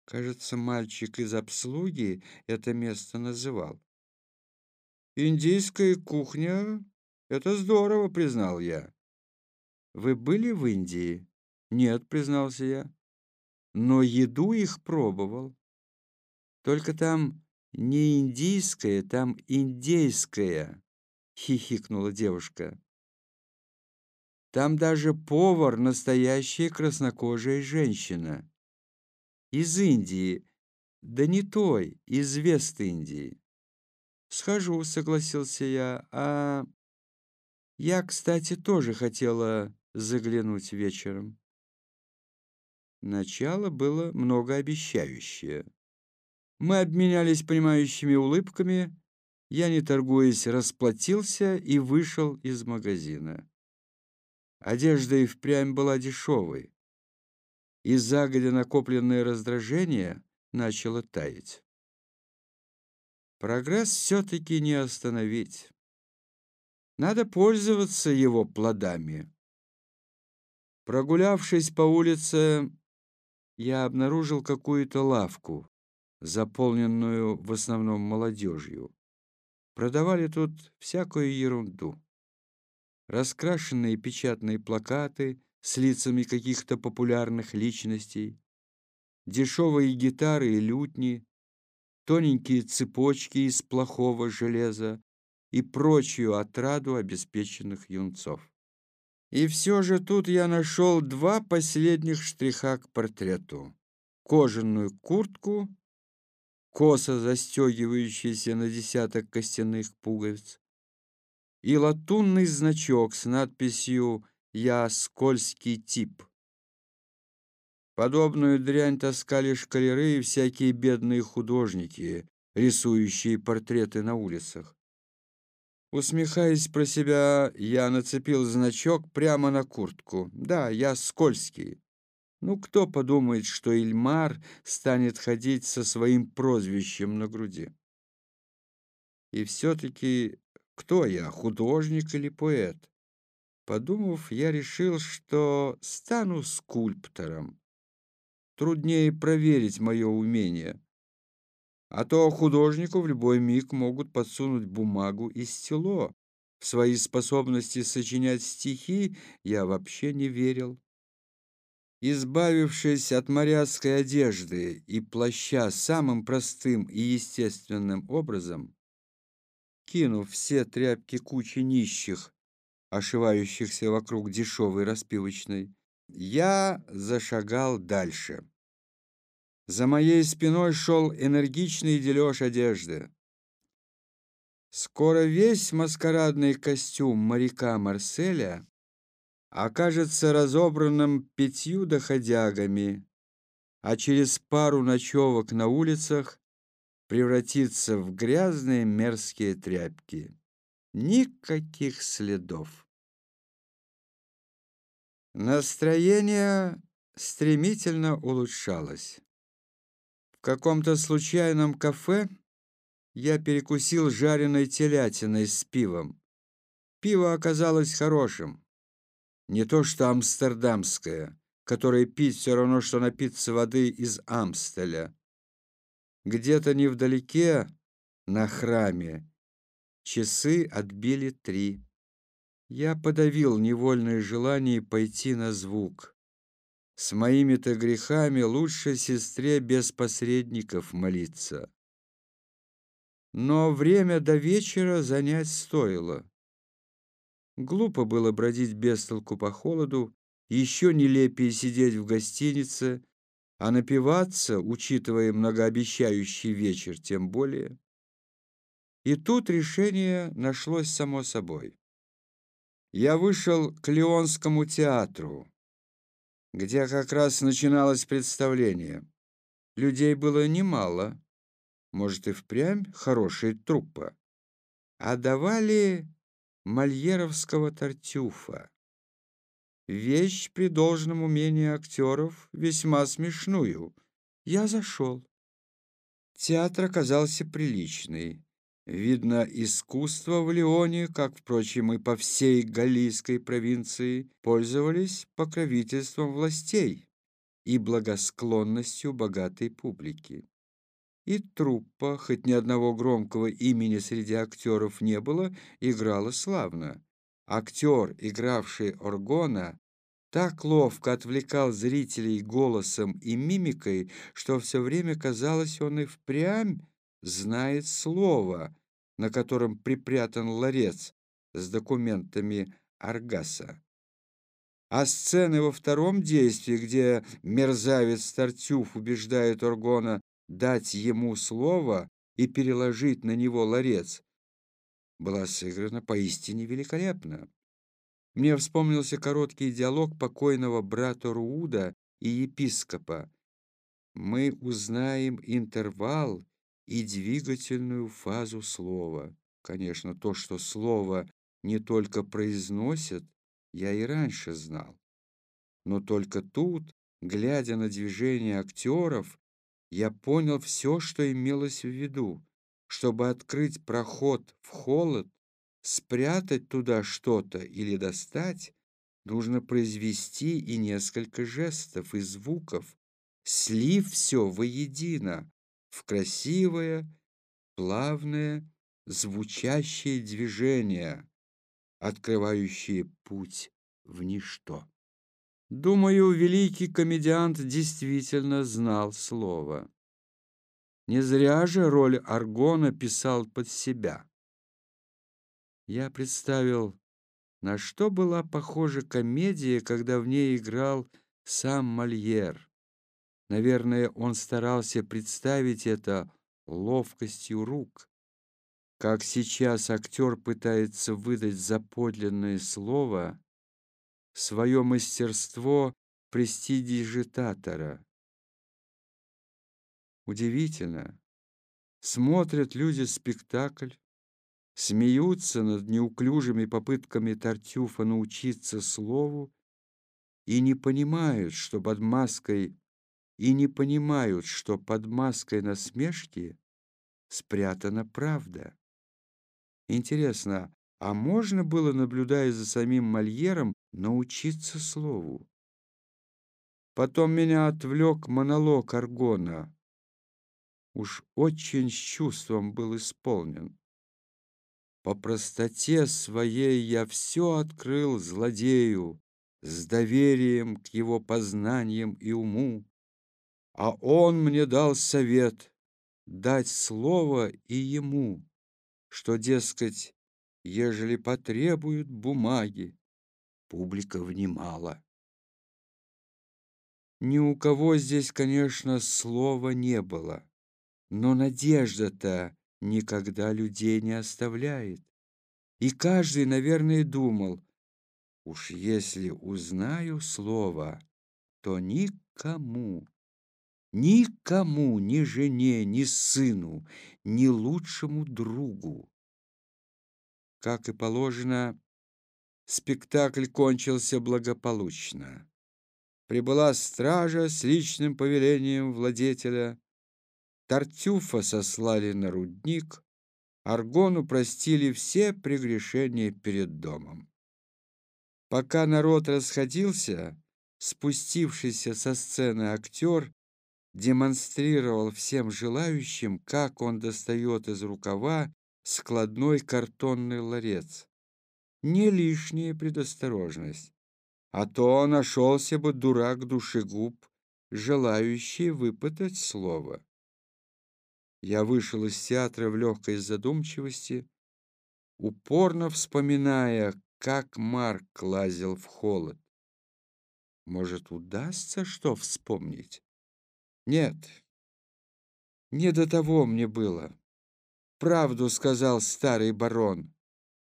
Кажется, мальчик из обслуги это место называл. Индийская кухня — это здорово, признал я. Вы были в Индии? Нет, признался я. Но еду их пробовал. Только там не индийская, там индейская, хихикнула девушка. Там даже повар настоящая краснокожая женщина. Из Индии, да не той, из Вест-Индии. Схожу, согласился я. А я, кстати, тоже хотела заглянуть вечером. Начало было многообещающее. Мы обменялись понимающими улыбками. Я, не торгуясь, расплатился и вышел из магазина. Одежда и впрямь была дешевой и загодя накопленное раздражение начало таять. Прогресс все-таки не остановить. Надо пользоваться его плодами. Прогулявшись по улице, я обнаружил какую-то лавку, заполненную в основном молодежью. Продавали тут всякую ерунду. Раскрашенные печатные плакаты — с лицами каких-то популярных личностей, дешевые гитары и лютни, тоненькие цепочки из плохого железа и прочую отраду обеспеченных юнцов. И все же тут я нашел два последних штриха к портрету. Кожаную куртку, косо застегивающийся на десяток костяных пуговиц, и латунный значок с надписью я скользкий тип. Подобную дрянь таскали шкалеры и всякие бедные художники, рисующие портреты на улицах. Усмехаясь про себя, я нацепил значок прямо на куртку. Да, я скользкий. Ну, кто подумает, что Ильмар станет ходить со своим прозвищем на груди? И все-таки кто я, художник или поэт? Подумав, я решил, что стану скульптором. Труднее проверить мое умение. А то художнику в любой миг могут подсунуть бумагу и стело. В свои способности сочинять стихи я вообще не верил. Избавившись от моряцкой одежды и плаща самым простым и естественным образом, кинув все тряпки кучи нищих ошивающихся вокруг дешевой распивочной, я зашагал дальше. За моей спиной шел энергичный дележ одежды. Скоро весь маскарадный костюм моряка Марселя окажется разобранным пятью доходягами, а через пару ночевок на улицах превратится в грязные мерзкие тряпки. Никаких следов. Настроение стремительно улучшалось. Каком-то случайном кафе я перекусил жареной телятиной с пивом. Пиво оказалось хорошим. Не то что амстердамское, которое пить все равно, что напиться воды из Амстеля. Где-то невдалеке, на храме, часы отбили три. Я подавил невольное желание пойти на звук. С моими-то грехами лучше сестре без посредников молиться. Но время до вечера занять стоило. Глупо было бродить без толку по холоду, еще нелепее сидеть в гостинице, а напиваться, учитывая многообещающий вечер, тем более. И тут решение нашлось само собой я вышел к Леонскому театру, где как раз начиналось представление. Людей было немало, может и впрямь хорошая труппа. А давали мольеровского тартюфа. Вещь при должном умении актеров весьма смешную. Я зашел. Театр оказался приличный. Видно, искусство в Лионе, как, впрочем, и по всей Галлийской провинции, пользовались покровительством властей и благосклонностью богатой публики. И труппа, хоть ни одного громкого имени среди актеров не было, играла славно. Актер, игравший Оргона, так ловко отвлекал зрителей голосом и мимикой, что все время казалось, он и впрямь знает слово, на котором припрятан ларец с документами Аргаса. А сцены во втором действии, где мерзавец Тартюф убеждает Оргона дать ему слово и переложить на него ларец, была сыграна поистине великолепно. Мне вспомнился короткий диалог покойного брата Рууда и епископа. Мы узнаем интервал и двигательную фазу слова. Конечно, то, что слово не только произносят, я и раньше знал. Но только тут, глядя на движение актеров, я понял все, что имелось в виду. Чтобы открыть проход в холод, спрятать туда что-то или достать, нужно произвести и несколько жестов и звуков, слив все воедино в красивое, плавное, звучащее движение, открывающее путь в ничто. Думаю, великий комедиант действительно знал слово. Не зря же роль Аргона писал под себя. Я представил, на что была похожа комедия, когда в ней играл сам Мольер. Наверное, он старался представить это ловкостью рук, как сейчас актер пытается выдать за подлинное слово свое мастерство престидижитатора. Удивительно. Смотрят люди спектакль, смеются над неуклюжими попытками Тартюфа научиться слову и не понимают, что под маской и не понимают, что под маской насмешки спрятана правда. Интересно, а можно было, наблюдая за самим Мольером, научиться слову? Потом меня отвлек монолог Аргона. Уж очень с чувством был исполнен. По простоте своей я все открыл злодею, С доверием к его познаниям и уму, А он мне дал совет дать слово и ему, Что, дескать, ежели потребуют бумаги, Публика внимала. Ни у кого здесь, конечно, слова не было, Но надежда-то никогда людей не оставляет. И каждый, наверное, думал, уж если узнаю слово, то никому, никому, ни жене, ни сыну, ни лучшему другу. Как и положено, спектакль кончился благополучно. Прибыла стража с личным повелением владетеля, Тартюфа сослали на рудник, Аргону простили все прегрешения перед домом. Пока народ расходился, спустившийся со сцены актер демонстрировал всем желающим, как он достает из рукава складной картонный ларец. Не лишняя предосторожность, а то нашелся бы дурак-душегуб, желающий выпытать слово. Я вышел из театра в легкой задумчивости, упорно вспоминая, как Марк лазил в холод. Может, удастся что вспомнить? Нет, не до того мне было. Правду сказал старый барон.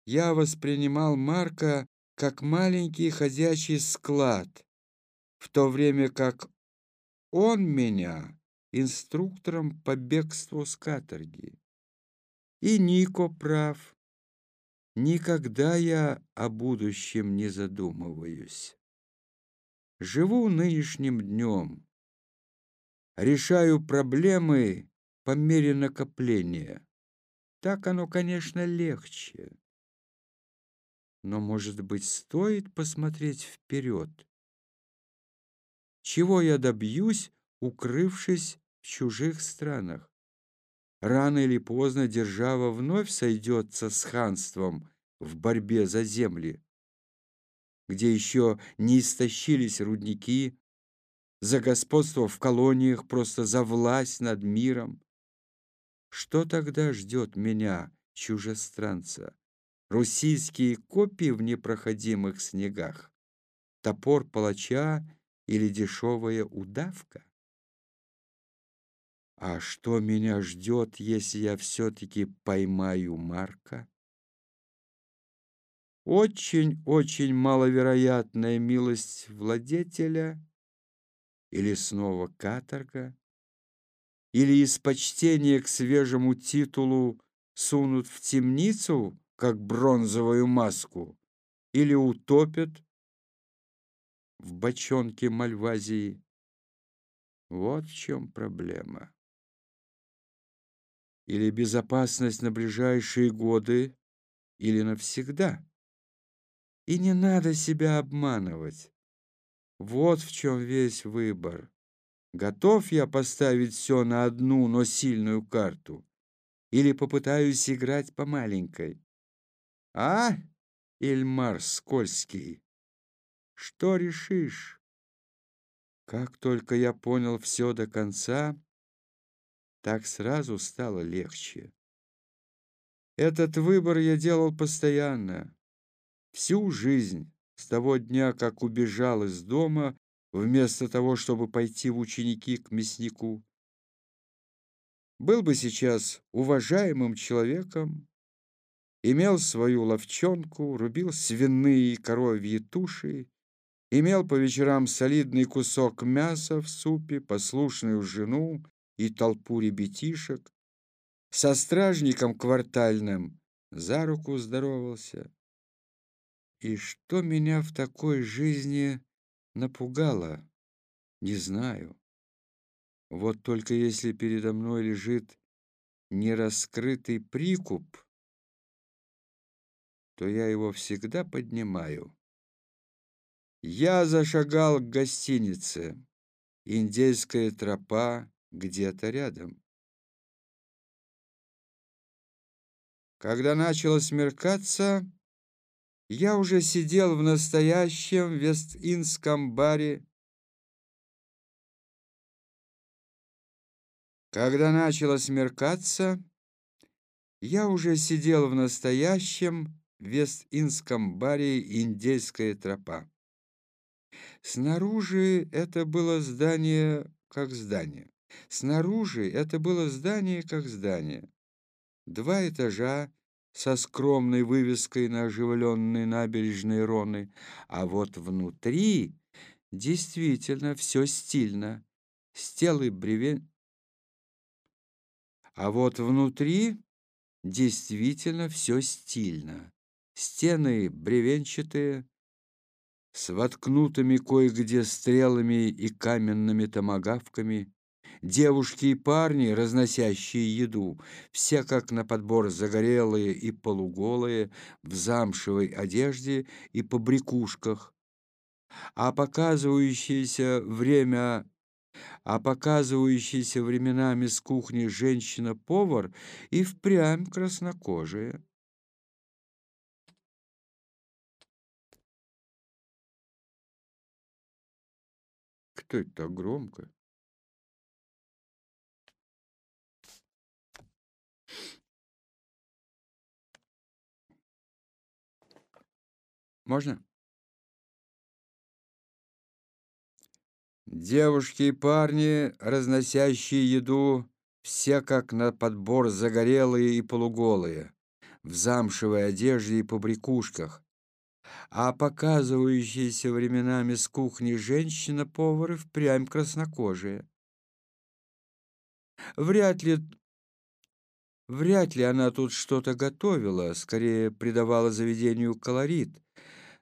Я воспринимал Марка как маленький ходячий склад, в то время как он меня инструктором по бегству с каторги. И Нико прав. Никогда я о будущем не задумываюсь. Живу нынешним днем. Решаю проблемы по мере накопления. Так оно, конечно, легче. Но, может быть, стоит посмотреть вперед? Чего я добьюсь, укрывшись в чужих странах? Рано или поздно держава вновь сойдется с ханством в борьбе за земли, где еще не истощились рудники, за господство в колониях, просто за власть над миром. Что тогда ждет меня, чужестранца? Русийские копии в непроходимых снегах? Топор палача или дешевая удавка? А что меня ждет, если я все-таки поймаю Марка? Очень-очень маловероятная милость владетеля или снова каторга? или из почтения к свежему титулу сунут в темницу, как бронзовую маску, или утопят в бочонке Мальвазии. Вот в чем проблема. Или безопасность на ближайшие годы, или навсегда. И не надо себя обманывать. Вот в чем весь выбор. Готов я поставить все на одну, но сильную карту? Или попытаюсь играть по маленькой? А, Ильмар Скользкий, что решишь? Как только я понял все до конца, так сразу стало легче. Этот выбор я делал постоянно, всю жизнь, с того дня, как убежал из дома вместо того, чтобы пойти в ученики к мяснику. Был бы сейчас уважаемым человеком, имел свою ловчонку, рубил свиные и коровьи туши, имел по вечерам солидный кусок мяса в супе, послушную жену и толпу ребятишек, со стражником квартальным за руку здоровался. И что меня в такой жизни напугало? Не знаю. Вот только если передо мной лежит нераскрытый прикуп, то я его всегда поднимаю. Я зашагал к гостинице. Индейская тропа где-то рядом. Когда начало смеркаться, я уже сидел в настоящем Вест-Индском баре. Когда начало смеркаться, я уже сидел в настоящем Вест-Индском баре «Индейская тропа». Снаружи это было здание как здание. Снаружи это было здание как здание. Два этажа со скромной вывеской на оживленной набережной Роны, а вот внутри действительно все стильно. Стелы бревен... А вот внутри действительно все стильно. Стены бревенчатые, с воткнутыми кое-где стрелами и каменными томагавками, Девушки и парни, разносящие еду, все как на подбор загорелые и полуголые, в замшевой одежде и по брякушках, а показывающиеся время а показывающаяся временами с кухни женщина-повар и впрямь краснокожая. Кто это так громко? Можно? Девушки и парни, разносящие еду, все как на подбор загорелые и полуголые, в замшевой одежде и побрякушках, а показывающаяся временами с кухни женщина-повар впрямь краснокожая. Вряд ли Вряд ли она тут что-то готовила, скорее придавала заведению колорит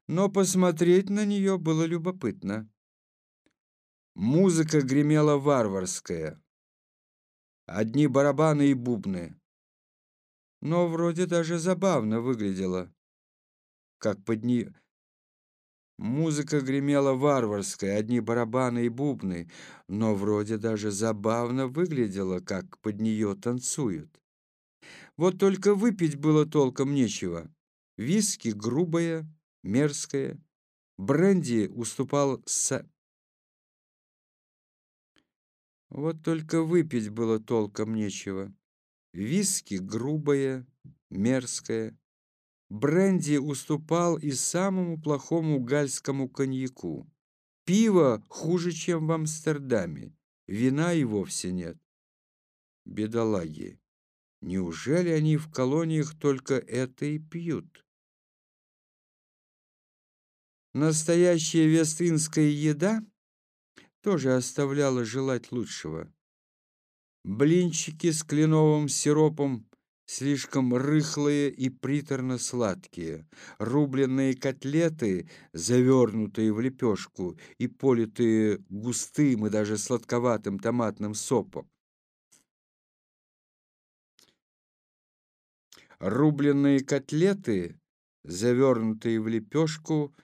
но посмотреть на нее было любопытно. Музыка гремела варварская. Одни барабаны и бубны. но вроде даже забавно выглядело, как под нее... Музыка гремела варварская, одни барабаны и бубны, но вроде даже забавно выглядела, как под нее танцуют. Вот только выпить было толком нечего. Виски грубое, мерзкое. Бренди уступал с... Вот только выпить было толком нечего. Виски грубое, мерзкое. Бренди уступал и самому плохому гальскому коньяку. Пиво хуже, чем в Амстердаме. Вина и вовсе нет. Бедолаги. Неужели они в колониях только это и пьют? Настоящая вестынская еда тоже оставляла желать лучшего. Блинчики с кленовым сиропом слишком рыхлые и приторно-сладкие, рубленные котлеты, завернутые в лепешку и политые густым и даже сладковатым томатным сопом. Рубленные котлеты, завернутые в лепешку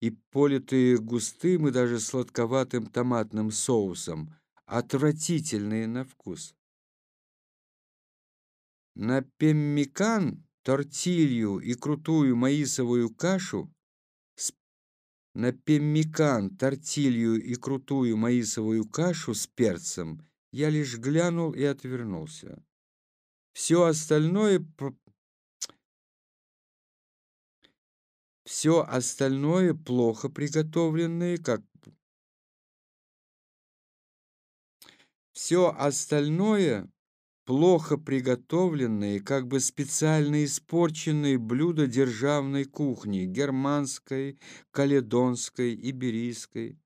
и политые густым и даже сладковатым томатным соусом, отвратительные на вкус. На пеммикан, тортилью и крутую маисовую кашу на пеммикан, тортилью и крутую маисовую кашу с перцем я лишь глянул и отвернулся. Все остальное все остальное плохо приготовленное, как все остальное плохо приготовленные, как бы специально испорченные блюда державной кухни, германской, каледонской, иберийской.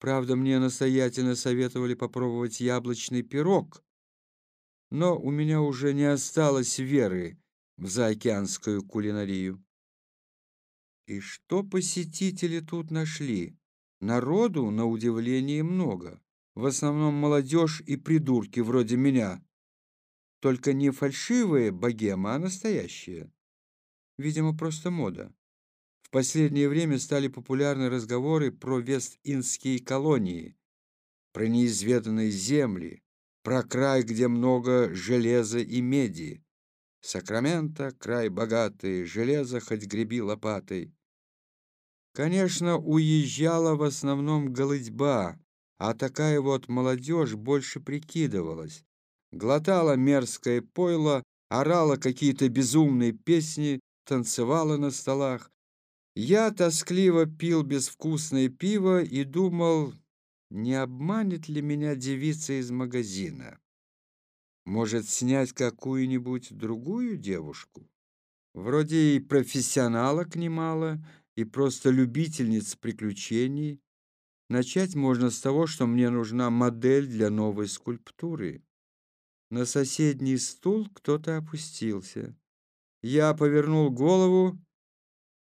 Правда, мне настоятельно советовали попробовать яблочный пирог, но у меня уже не осталось веры в заокеанскую кулинарию. И что посетители тут нашли? Народу, на удивление, много. В основном молодежь и придурки вроде меня. Только не фальшивые богема, а настоящие. Видимо, просто мода. В последнее время стали популярны разговоры про Вест-Индские колонии, про неизведанные земли, про край, где много железа и меди. Сакраменто — край богатый, железо хоть греби лопатой. Конечно, уезжала в основном голытьба, а такая вот молодежь больше прикидывалась глотала мерзкое пойло, орала какие-то безумные песни, танцевала на столах. Я тоскливо пил безвкусное пиво и думал, не обманет ли меня девица из магазина. Может, снять какую-нибудь другую девушку? Вроде и профессионалок немало, и просто любительниц приключений. Начать можно с того, что мне нужна модель для новой скульптуры. На соседний стул кто-то опустился. Я повернул голову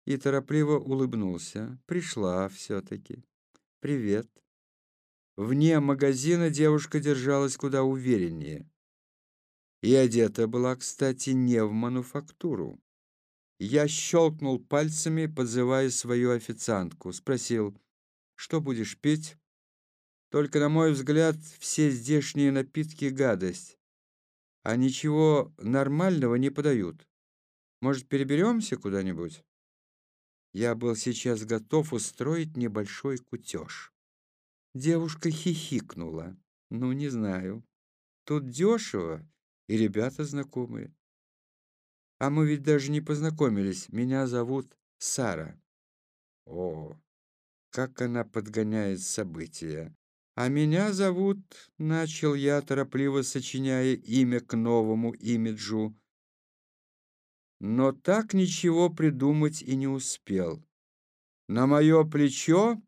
и торопливо улыбнулся. Пришла все-таки. «Привет». Вне магазина девушка держалась куда увереннее. И одета была, кстати, не в мануфактуру. Я щелкнул пальцами, подзывая свою официантку. Спросил, что будешь пить? Только, на мой взгляд, все здешние напитки — гадость а ничего нормального не подают. Может, переберемся куда-нибудь? Я был сейчас готов устроить небольшой кутеж. Девушка хихикнула. Ну, не знаю. Тут дешево, и ребята знакомые. А мы ведь даже не познакомились. Меня зовут Сара. О, как она подгоняет события. «А меня зовут...» — начал я, торопливо сочиняя имя к новому имиджу. Но так ничего придумать и не успел. На мое плечо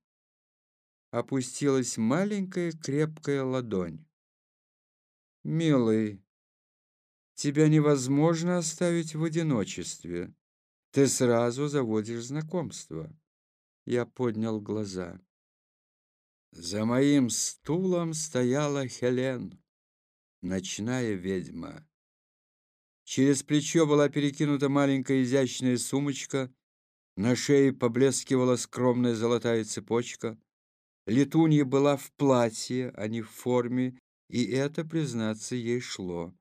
опустилась маленькая крепкая ладонь. «Милый, тебя невозможно оставить в одиночестве. Ты сразу заводишь знакомство». Я поднял глаза. За моим стулом стояла Хелен, ночная ведьма. Через плечо была перекинута маленькая изящная сумочка, на шее поблескивала скромная золотая цепочка. Летунья была в платье, а не в форме, и это, признаться, ей шло.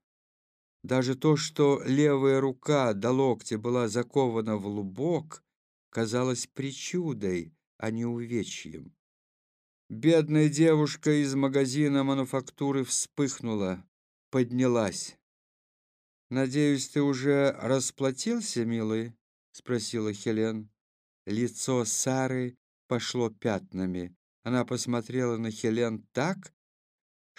Даже то, что левая рука до локтя была закована в лубок, казалось причудой, а не увечьем. Бедная девушка из магазина мануфактуры вспыхнула, поднялась. «Надеюсь, ты уже расплатился, милый?» — спросила Хелен. Лицо Сары пошло пятнами. Она посмотрела на Хелен так,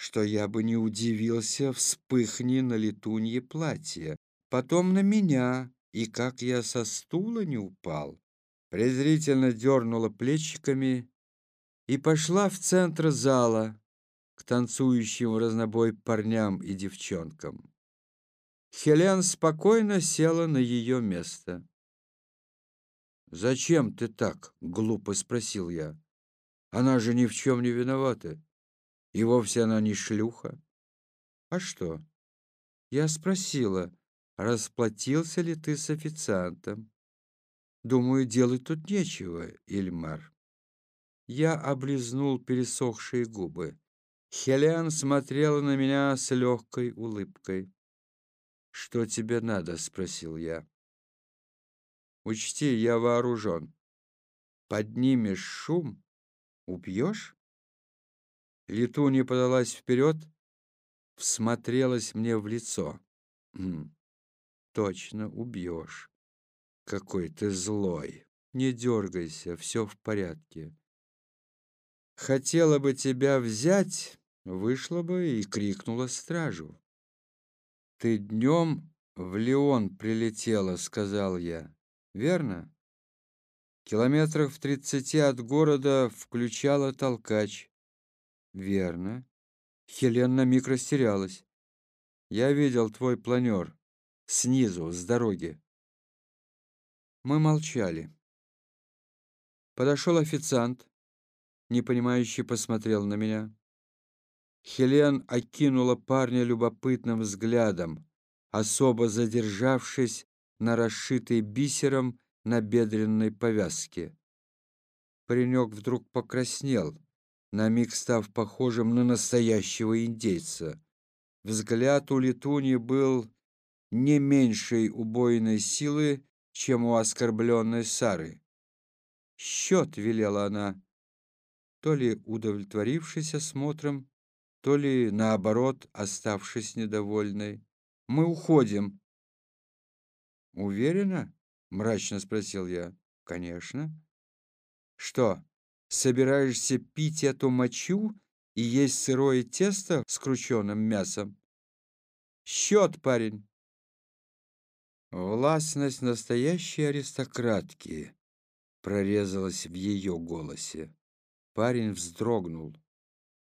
что я бы не удивился, вспыхни на летунье платье. Потом на меня, и как я со стула не упал. Презрительно дернула плечиками и пошла в центр зала к танцующим разнобой парням и девчонкам. Хелен спокойно села на ее место. «Зачем ты так?» — глупо спросил я. «Она же ни в чем не виновата. И вовсе она не шлюха». «А что?» Я спросила, расплатился ли ты с официантом. Думаю, делать тут нечего, Ильмар. Я облизнул пересохшие губы. Хелен смотрела на меня с легкой улыбкой. «Что тебе надо?» — спросил я. «Учти, я вооружен. Поднимешь шум — убьешь?» Летунья подалась вперед, всмотрелась мне в лицо. «М -м, «Точно убьешь. Какой ты злой. Не дергайся, все в порядке. Хотела бы тебя взять, вышла бы и крикнула стражу. «Ты днем в Леон прилетела», — сказал я. «Верно?» Километрах в тридцати от города включала толкач. «Верно». Хелен на миг растерялась. «Я видел твой планер. Снизу, с дороги». Мы молчали. Подошел официант, непонимающе посмотрел на меня. Хелен окинула парня любопытным взглядом, особо задержавшись на расшитой бисером набедренной повязке. Паренек вдруг покраснел, на миг став похожим на настоящего индейца. Взгляд у Летуни был не меньшей убойной силы, чем у оскорбленной Сары. «Счет!» — велела она, то ли удовлетворившись осмотром, то ли, наоборот, оставшись недовольной. «Мы уходим». «Уверена?» — мрачно спросил я. «Конечно». «Что, собираешься пить эту мочу и есть сырое тесто с крученным мясом?» «Счет, парень!» Властность настоящей аристократки прорезалась в ее голосе. Парень вздрогнул.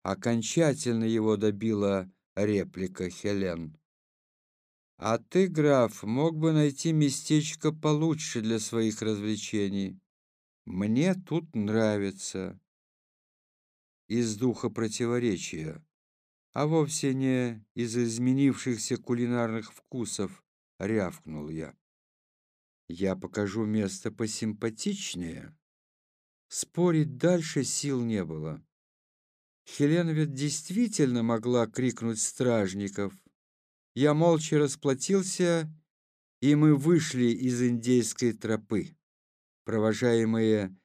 Окончательно его добила реплика Хелен. «А ты, граф, мог бы найти местечко получше для своих развлечений. Мне тут нравится». Из духа противоречия, а вовсе не из изменившихся кулинарных вкусов, рявкнул я. «Я покажу место посимпатичнее». Спорить дальше сил не было. Хелена ведь действительно могла крикнуть стражников. Я молча расплатился, и мы вышли из индейской тропы, провожаемые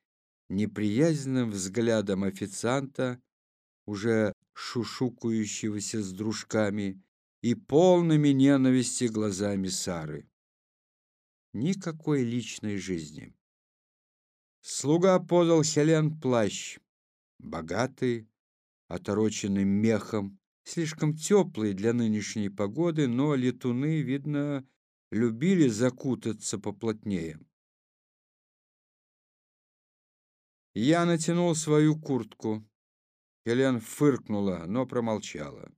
неприязненным взглядом официанта, уже шушукающегося с дружками, и полными ненависти глазами Сары. Никакой личной жизни. Слуга подал Хелен плащ, богатый, отороченный мехом, слишком теплый для нынешней погоды, но летуны, видно, любили закутаться поплотнее. Я натянул свою куртку. Хелен фыркнула, но промолчала.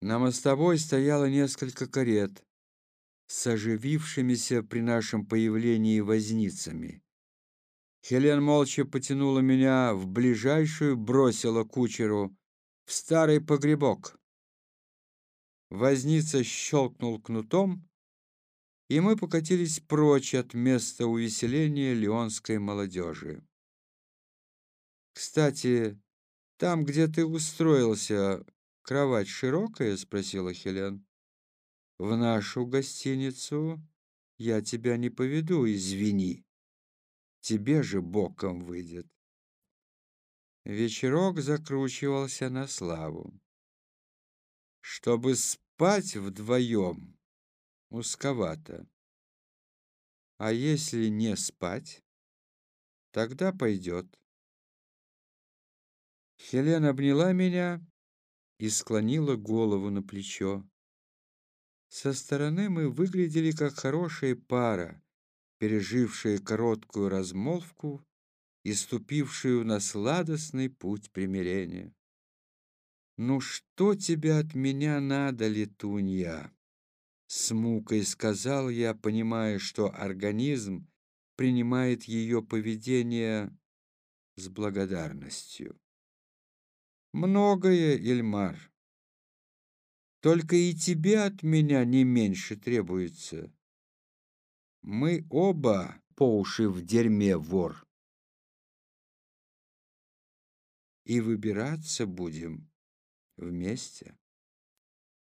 На мостовой стояло несколько карет с оживившимися при нашем появлении возницами. Хелен молча потянула меня в ближайшую, бросила кучеру в старый погребок. Возница щелкнул кнутом, и мы покатились прочь от места увеселения леонской молодежи. «Кстати, там, где ты устроился, кровать широкая?» — спросила Хелен. «В нашу гостиницу я тебя не поведу, извини. Тебе же боком выйдет». Вечерок закручивался на славу. Чтобы спать вдвоем узковато. А если не спать, тогда пойдет. Хелена обняла меня и склонила голову на плечо. Со стороны мы выглядели как хорошая пара, пережившая короткую размолвку и ступившую на сладостный путь примирения. «Ну что тебе от меня надо, летунья?» С мукой сказал я, понимая, что организм принимает ее поведение с благодарностью. Многое, Ильмар. Только и тебе от меня не меньше требуется. Мы оба по уши в дерьме вор. И выбираться будем вместе.